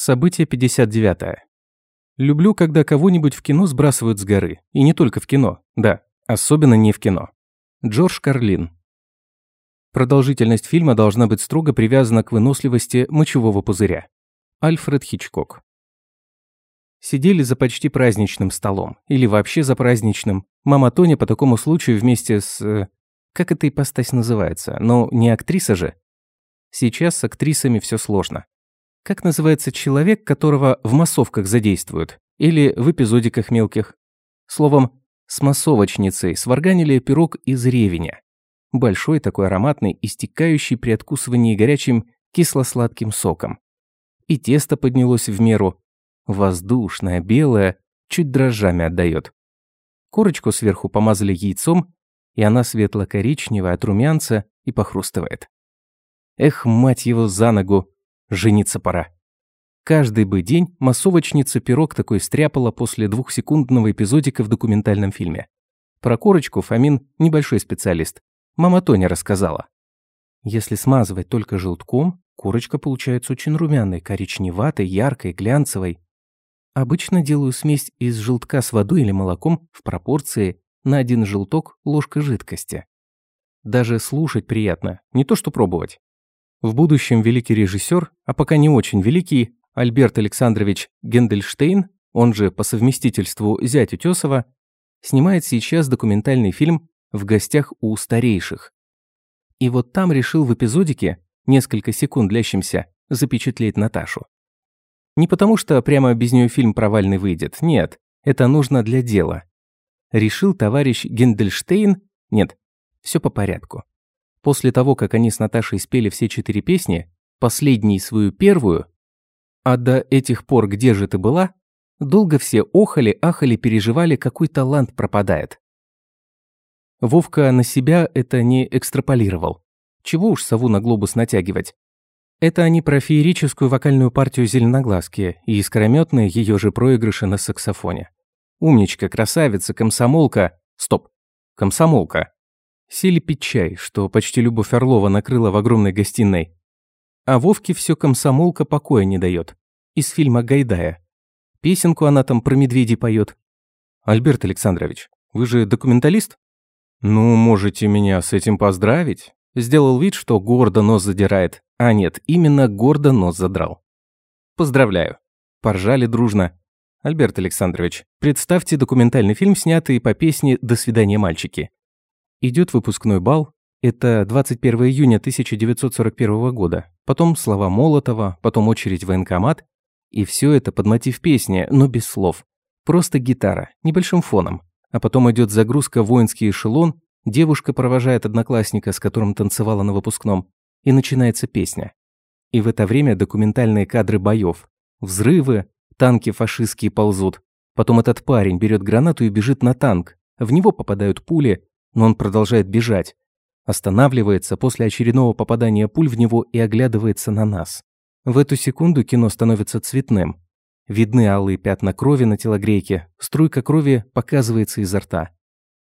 Событие 59. Люблю, когда кого-нибудь в кино сбрасывают с горы. И не только в кино. Да, особенно не в кино. Джордж Карлин. Продолжительность фильма должна быть строго привязана к выносливости мочевого пузыря. Альфред Хичкок. Сидели за почти праздничным столом. Или вообще за праздничным. Мама Тоня по такому случаю вместе с... Э, как эта ипостась называется? Ну, не актриса же. Сейчас с актрисами все сложно. Как называется человек, которого в массовках задействуют? Или в эпизодиках мелких? Словом, с массовочницей сварганили пирог из ревеня. Большой такой ароматный, истекающий при откусывании горячим кисло-сладким соком. И тесто поднялось в меру. Воздушное, белое, чуть дрожжами отдает. Корочку сверху помазали яйцом, и она светло-коричневая от румянца и похрустывает. Эх, мать его за ногу, Жениться пора. Каждый бы день массовочница пирог такой стряпала после двухсекундного эпизодика в документальном фильме. Про корочку Фомин небольшой специалист. Мама Тоня рассказала. Если смазывать только желтком, корочка получается очень румяной, коричневатой, яркой, глянцевой. Обычно делаю смесь из желтка с водой или молоком в пропорции на один желток ложка жидкости. Даже слушать приятно, не то что пробовать. В будущем великий режиссер, а пока не очень великий, Альберт Александрович Гендельштейн, он же по совместительству зять Утесова, снимает сейчас документальный фильм «В гостях у старейших». И вот там решил в эпизодике, несколько секунд длящимся, запечатлеть Наташу. Не потому что прямо без нее фильм провальный выйдет, нет, это нужно для дела. Решил товарищ Гендельштейн, нет, все по порядку. После того, как они с Наташей спели все четыре песни, последней свою первую, а до этих пор где же ты была, долго все охали, ахали, переживали, какой талант пропадает. Вовка на себя это не экстраполировал. Чего уж сову на глобус натягивать. Это они про феерическую вокальную партию «Зеленоглазки» и искрометные ее же проигрыши на саксофоне. Умничка, красавица, комсомолка. Стоп. Комсомолка. Сели пить чай, что почти Любовь Орлова накрыла в огромной гостиной. А Вовке все комсомолка покоя не дает. Из фильма Гайдая. Песенку она там про медведей поет. Альберт Александрович, вы же документалист? Ну, можете меня с этим поздравить. Сделал вид, что гордо нос задирает. А нет, именно гордо нос задрал. Поздравляю. Поржали дружно. Альберт Александрович, представьте документальный фильм, снятый по песне «До свидания, мальчики». Идет выпускной бал. Это 21 июня 1941 года. Потом слова Молотова, потом очередь в военкомат. И все это под мотив песни, но без слов. Просто гитара, небольшим фоном. А потом идет загрузка воинский эшелон, девушка провожает одноклассника, с которым танцевала на выпускном, и начинается песня. И в это время документальные кадры боев. Взрывы, танки фашистские ползут. Потом этот парень берет гранату и бежит на танк. В него попадают пули, но он продолжает бежать. Останавливается после очередного попадания пуль в него и оглядывается на нас. В эту секунду кино становится цветным. Видны алые пятна крови на телогрейке, струйка крови показывается изо рта.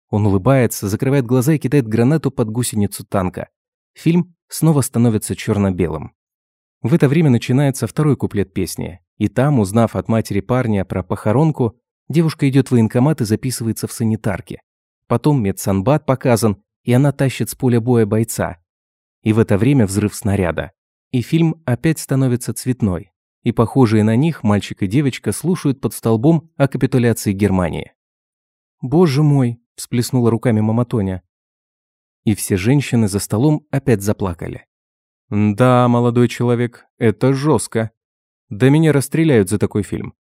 Он улыбается, закрывает глаза и кидает гранату под гусеницу танка. Фильм снова становится черно-белым. В это время начинается второй куплет песни. И там, узнав от матери парня про похоронку, девушка идет в военкомат и записывается в санитарке. Потом медсанбат показан, и она тащит с поля боя бойца. И в это время взрыв снаряда. И фильм опять становится цветной. И похожие на них мальчик и девочка слушают под столбом о капитуляции Германии. «Боже мой!» – всплеснула руками мама Тоня. И все женщины за столом опять заплакали. «Да, молодой человек, это жестко. Да меня расстреляют за такой фильм.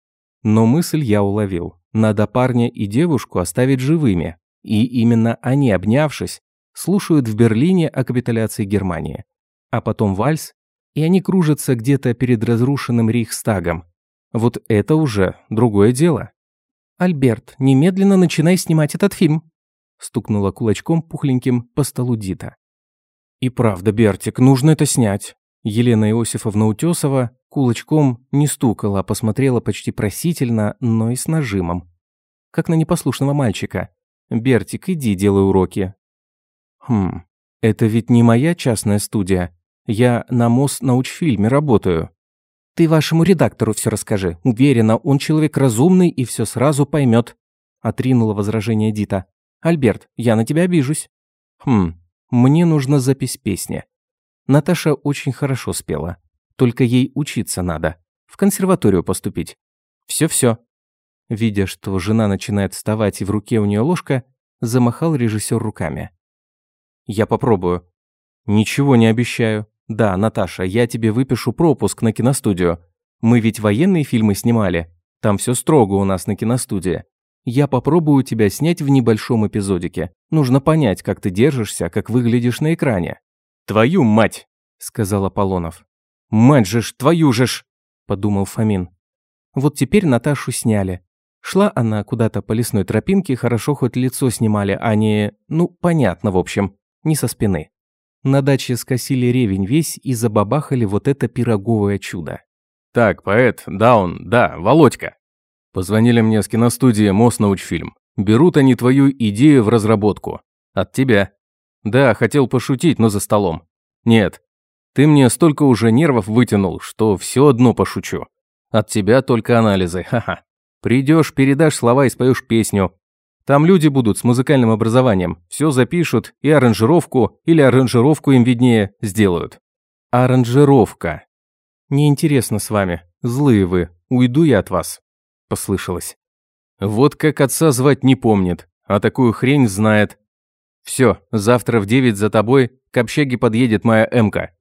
Но мысль я уловил. Надо парня и девушку оставить живыми, и именно они, обнявшись, слушают в Берлине о капитуляции Германии. А потом вальс, и они кружатся где-то перед разрушенным Рейхстагом. Вот это уже другое дело. «Альберт, немедленно начинай снимать этот фильм», стукнула кулачком пухленьким по столу Дита. «И правда, Бертик, нужно это снять». Елена Иосифовна Утесова кулачком не стукала, а посмотрела почти просительно, но и с нажимом. Как на непослушного мальчика. «Бертик, иди делай уроки». «Хм, это ведь не моя частная студия. Я на МОС научфильме работаю». Ты вашему редактору все расскажи. Уверена, он человек разумный и все сразу поймет. Отринула возражение Дита. Альберт, я на тебя обижусь. Хм, мне нужна запись песни. Наташа очень хорошо спела. Только ей учиться надо. В консерваторию поступить. Все-все. Видя, что жена начинает вставать и в руке у нее ложка, замахал режиссер руками. Я попробую. Ничего не обещаю. «Да, Наташа, я тебе выпишу пропуск на киностудию. Мы ведь военные фильмы снимали. Там все строго у нас на киностудии. Я попробую тебя снять в небольшом эпизодике. Нужно понять, как ты держишься, как выглядишь на экране». «Твою мать!» – сказал Аполлонов. «Мать же ж, твою же ж!» – подумал Фомин. Вот теперь Наташу сняли. Шла она куда-то по лесной тропинке, хорошо хоть лицо снимали, а не... Ну, понятно, в общем, не со спины. На даче скосили ревень весь и забабахали вот это пироговое чудо. «Так, поэт, Даун, да, Володька. Позвонили мне с киностудии Моснаучфильм. Берут они твою идею в разработку. От тебя. Да, хотел пошутить, но за столом. Нет, ты мне столько уже нервов вытянул, что все одно пошучу. От тебя только анализы, ха-ха. Придешь, передашь слова и споешь песню. Там люди будут с музыкальным образованием, все запишут и аранжировку, или аранжировку им виднее, сделают. Аранжировка. Неинтересно с вами, злые вы, уйду я от вас. Послышалось. Вот как отца звать не помнит, а такую хрень знает. Все, завтра в девять за тобой к общаге подъедет моя Эмка.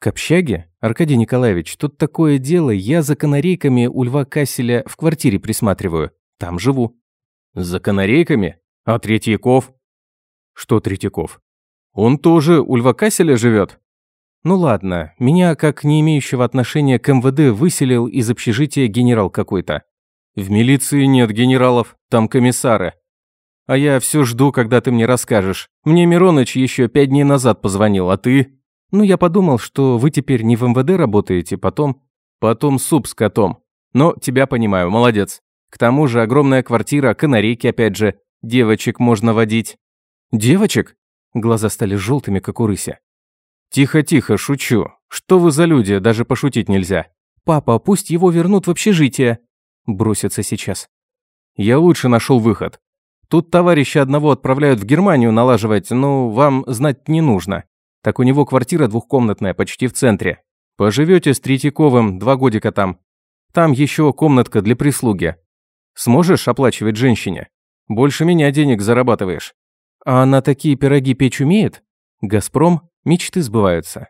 К общаге? Аркадий Николаевич, тут такое дело, я за канарейками у Льва Касселя в квартире присматриваю. Там живу. За канарейками? А Третьяков? Что Третьяков? Он тоже у Льва Касселя живет? Ну ладно, меня, как не имеющего отношения к МВД, выселил из общежития генерал какой-то. В милиции нет генералов, там комиссары. А я все жду, когда ты мне расскажешь. Мне Мироныч еще пять дней назад позвонил, а ты? Ну, я подумал, что вы теперь не в МВД работаете, потом... Потом суп с котом. Но тебя понимаю, молодец. К тому же огромная квартира, канарейки опять же. Девочек можно водить. Девочек? Глаза стали желтыми, как у рыся. Тихо-тихо, шучу. Что вы за люди, даже пошутить нельзя. Папа, пусть его вернут в общежитие. Бросится сейчас. Я лучше нашел выход. Тут товарища одного отправляют в Германию налаживать, но вам знать не нужно. Так у него квартира двухкомнатная, почти в центре. Поживете с Третьяковым, два годика там. Там еще комнатка для прислуги. Сможешь оплачивать женщине? Больше меня денег зарабатываешь. А она такие пироги печь умеет? Газпром, мечты сбываются.